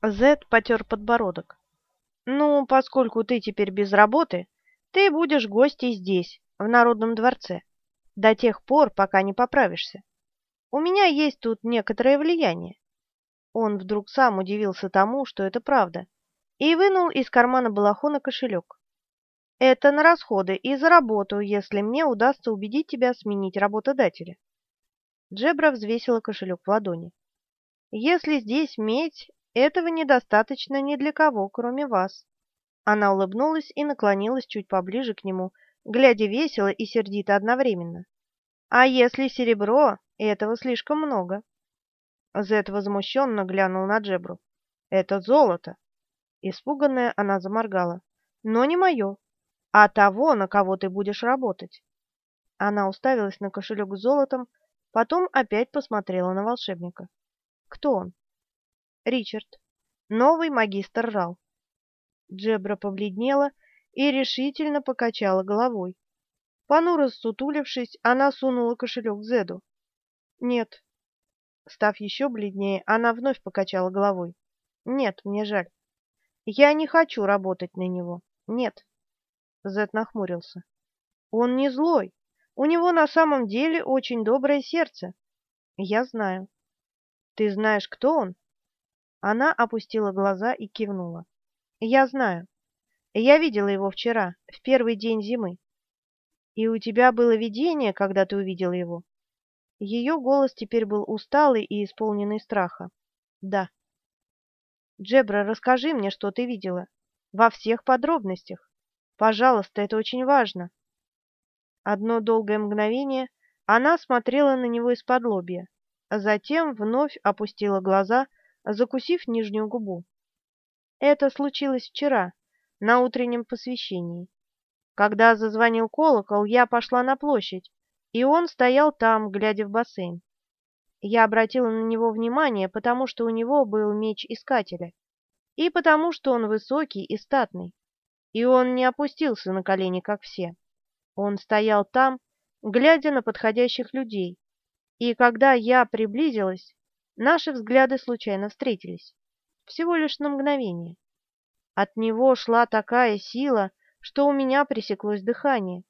Зед потер подбородок. «Ну, поскольку ты теперь без работы, ты будешь гостей здесь, в Народном дворце, до тех пор, пока не поправишься. У меня есть тут некоторое влияние». Он вдруг сам удивился тому, что это правда, и вынул из кармана балахона кошелек. «Это на расходы и за работу, если мне удастся убедить тебя сменить работодателя». Джебра взвесила кошелек в ладони. «Если здесь медь, этого недостаточно ни для кого, кроме вас». Она улыбнулась и наклонилась чуть поближе к нему, глядя весело и сердито одновременно. «А если серебро, этого слишком много». Зет возмущенно глянул на Джебру. «Это золото!» Испуганная, она заморгала. «Но не мое, а того, на кого ты будешь работать». Она уставилась на кошелек с золотом, потом опять посмотрела на волшебника. «Кто он?» «Ричард. Новый магистр Рал». Джебра побледнела и решительно покачала головой. Понуро сутулившись, она сунула кошелек Зеду. «Нет, Став еще бледнее, она вновь покачала головой. «Нет, мне жаль. Я не хочу работать на него. Нет». Зет нахмурился. «Он не злой. У него на самом деле очень доброе сердце. Я знаю». «Ты знаешь, кто он?» Она опустила глаза и кивнула. «Я знаю. Я видела его вчера, в первый день зимы. И у тебя было видение, когда ты увидела его?» Ее голос теперь был усталый и исполненный страха. «Да». «Джебра, расскажи мне, что ты видела. Во всех подробностях. Пожалуйста, это очень важно». Одно долгое мгновение она смотрела на него из-под лобья, а затем вновь опустила глаза, закусив нижнюю губу. Это случилось вчера, на утреннем посвящении. Когда зазвонил колокол, я пошла на площадь, и он стоял там, глядя в бассейн. Я обратила на него внимание, потому что у него был меч искателя, и потому что он высокий и статный, и он не опустился на колени, как все. Он стоял там, глядя на подходящих людей, и когда я приблизилась, наши взгляды случайно встретились, всего лишь на мгновение. От него шла такая сила, что у меня пресеклось дыхание.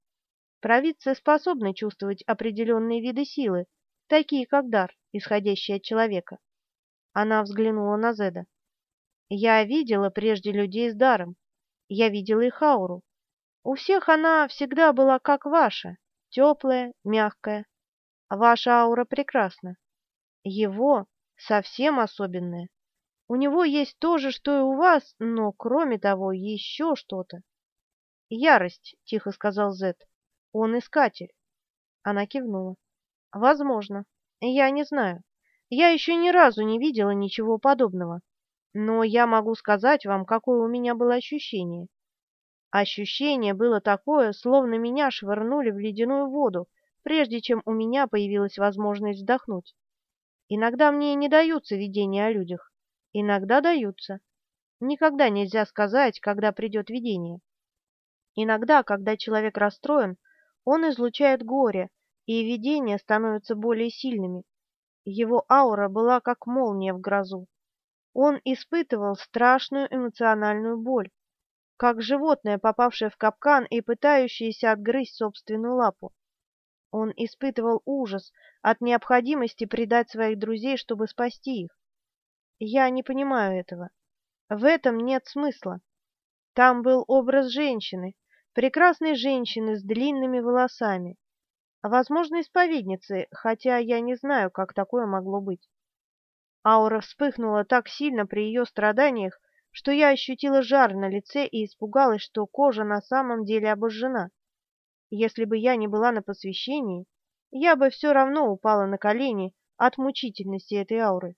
Провидцы способны чувствовать определенные виды силы, такие как дар, исходящий от человека. Она взглянула на Зеда. Я видела прежде людей с даром. Я видела их ауру. У всех она всегда была как ваша, теплая, мягкая. Ваша аура прекрасна. Его совсем особенная. У него есть то же, что и у вас, но, кроме того, еще что-то. «Ярость», — тихо сказал Зед. Он искатель. Она кивнула. Возможно. Я не знаю. Я еще ни разу не видела ничего подобного. Но я могу сказать вам, какое у меня было ощущение. Ощущение было такое, словно меня швырнули в ледяную воду, прежде чем у меня появилась возможность вздохнуть. Иногда мне не даются видения о людях, иногда даются. Никогда нельзя сказать, когда придет видение. Иногда, когда человек расстроен, он излучает горе, и видения становятся более сильными. Его аура была как молния в грозу. Он испытывал страшную эмоциональную боль, как животное, попавшее в капкан и пытающееся отгрызть собственную лапу. Он испытывал ужас от необходимости предать своих друзей, чтобы спасти их. Я не понимаю этого. В этом нет смысла. Там был образ женщины, прекрасной женщины с длинными волосами, возможно, исповедницы, хотя я не знаю, как такое могло быть. Аура вспыхнула так сильно при ее страданиях, что я ощутила жар на лице и испугалась, что кожа на самом деле обожжена. Если бы я не была на посвящении, я бы все равно упала на колени от мучительности этой ауры.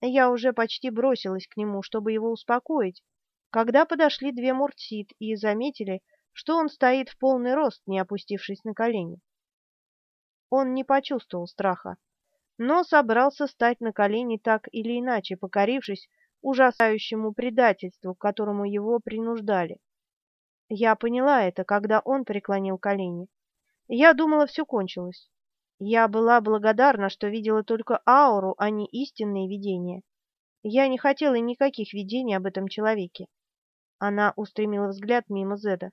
Я уже почти бросилась к нему, чтобы его успокоить, когда подошли две Муртсит и заметили, что он стоит в полный рост, не опустившись на колени. Он не почувствовал страха, но собрался стать на колени так или иначе, покорившись ужасающему предательству, к которому его принуждали. Я поняла это, когда он преклонил колени. Я думала, все кончилось. Я была благодарна, что видела только ауру, а не истинные видения. Я не хотела никаких видений об этом человеке. Она устремила взгляд мимо Зеда,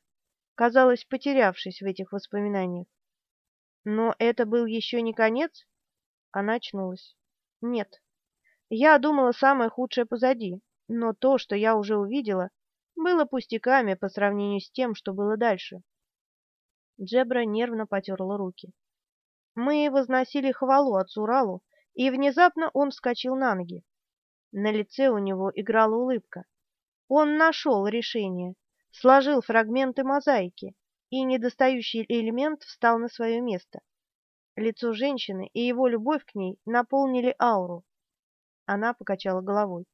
казалось, потерявшись в этих воспоминаниях. Но это был еще не конец? Она очнулась. Нет. Я думала, самое худшее позади, но то, что я уже увидела, было пустяками по сравнению с тем, что было дальше. Джебра нервно потерла руки. Мы возносили хвалу отцу Ралу, и внезапно он вскочил на ноги. На лице у него играла улыбка. Он нашел решение, сложил фрагменты мозаики, и недостающий элемент встал на свое место. Лицо женщины и его любовь к ней наполнили ауру. Она покачала головой.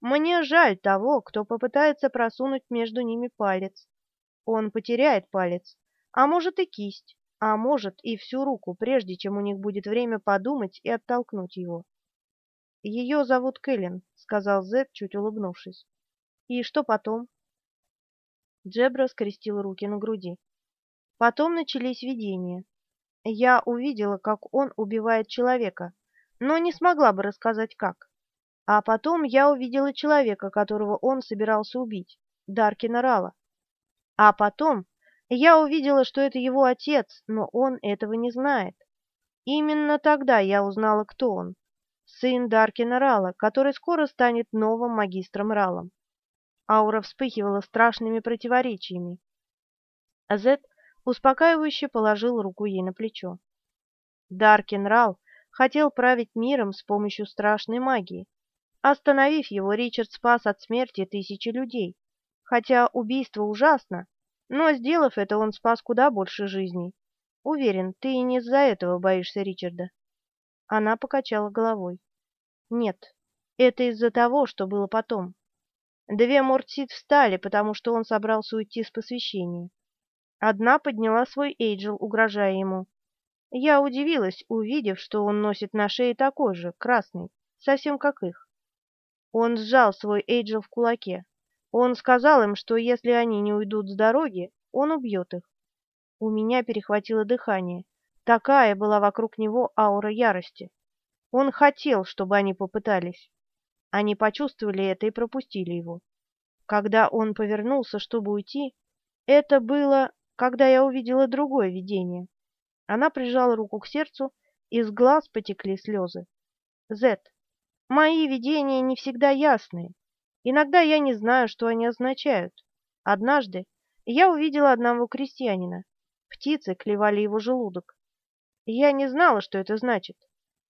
Мне жаль того, кто попытается просунуть между ними палец. Он потеряет палец, а может и кисть, а может и всю руку, прежде чем у них будет время подумать и оттолкнуть его. «Ее зовут Кэлен», — сказал Зед, чуть улыбнувшись. «И что потом?» Джебра скрестил руки на груди. Потом начались видения. Я увидела, как он убивает человека, но не смогла бы рассказать, как. А потом я увидела человека, которого он собирался убить, Даркина Рала. А потом я увидела, что это его отец, но он этого не знает. Именно тогда я узнала, кто он. Сын Даркина Рала, который скоро станет новым магистром Ралом. Аура вспыхивала страшными противоречиями. Зет успокаивающе положил руку ей на плечо. Даркин Рал хотел править миром с помощью страшной магии. Остановив его, Ричард спас от смерти тысячи людей. Хотя убийство ужасно, но, сделав это, он спас куда больше жизней. Уверен, ты и не из-за этого боишься Ричарда. Она покачала головой. Нет, это из-за того, что было потом. Две Мортсид встали, потому что он собрался уйти с посвящения. Одна подняла свой Эйджел, угрожая ему. Я удивилась, увидев, что он носит на шее такой же, красный, совсем как их. Он сжал свой Эйджел в кулаке. Он сказал им, что если они не уйдут с дороги, он убьет их. У меня перехватило дыхание. Такая была вокруг него аура ярости. Он хотел, чтобы они попытались. Они почувствовали это и пропустили его. Когда он повернулся, чтобы уйти, это было, когда я увидела другое видение. Она прижала руку к сердцу, из глаз потекли слезы. Зет, мои видения не всегда ясные. Иногда я не знаю, что они означают. Однажды я увидела одного крестьянина. Птицы клевали его желудок. Я не знала, что это значит.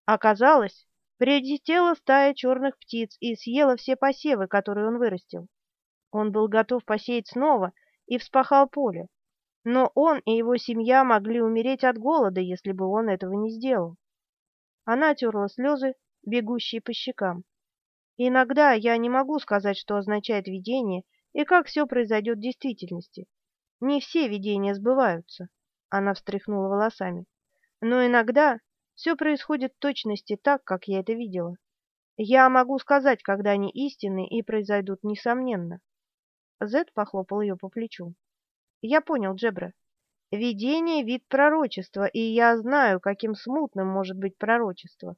Оказалось, прилетела стая черных птиц и съела все посевы, которые он вырастил. Он был готов посеять снова и вспахал поле. Но он и его семья могли умереть от голода, если бы он этого не сделал. Она терла слезы, бегущие по щекам. Иногда я не могу сказать, что означает видение и как все произойдет в действительности. Не все видения сбываются. Она встряхнула волосами. Но иногда все происходит в точности так, как я это видела. Я могу сказать, когда они истинны и произойдут несомненно. Зед похлопал ее по плечу. Я понял, Джебра. Видение — вид пророчества, и я знаю, каким смутным может быть пророчество.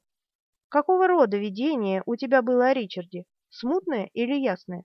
Какого рода видение у тебя было о Ричарде? Смутное или ясное?